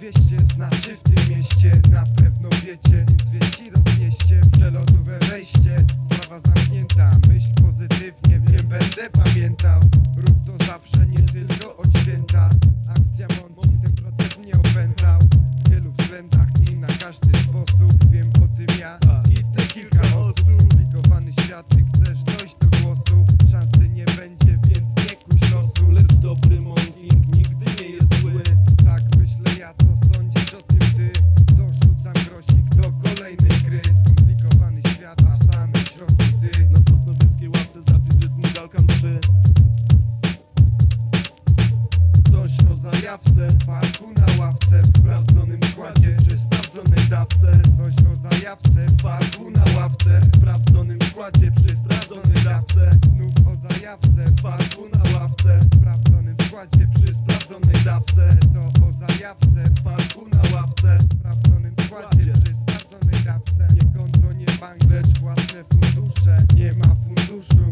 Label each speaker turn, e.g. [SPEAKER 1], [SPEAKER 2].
[SPEAKER 1] 200 znaczy w tym mieście na pewno wiecie. zajawce W parku na ławce w sprawdzonym składzie Przy sprawdzonej dawce. Coś o zajawce w parku na ławce W sprawdzonym składzie przy sprawdzonej dawce. Znów o zajawce w parku na ławce W sprawdzonym składzie przy sprawdzonej dawce. To o zajawce w parku na ławce W sprawdzonym składzie przy sprawdzonej dawce. Nie konto, nie bank, lecz własne fundusze Nie ma funduszu.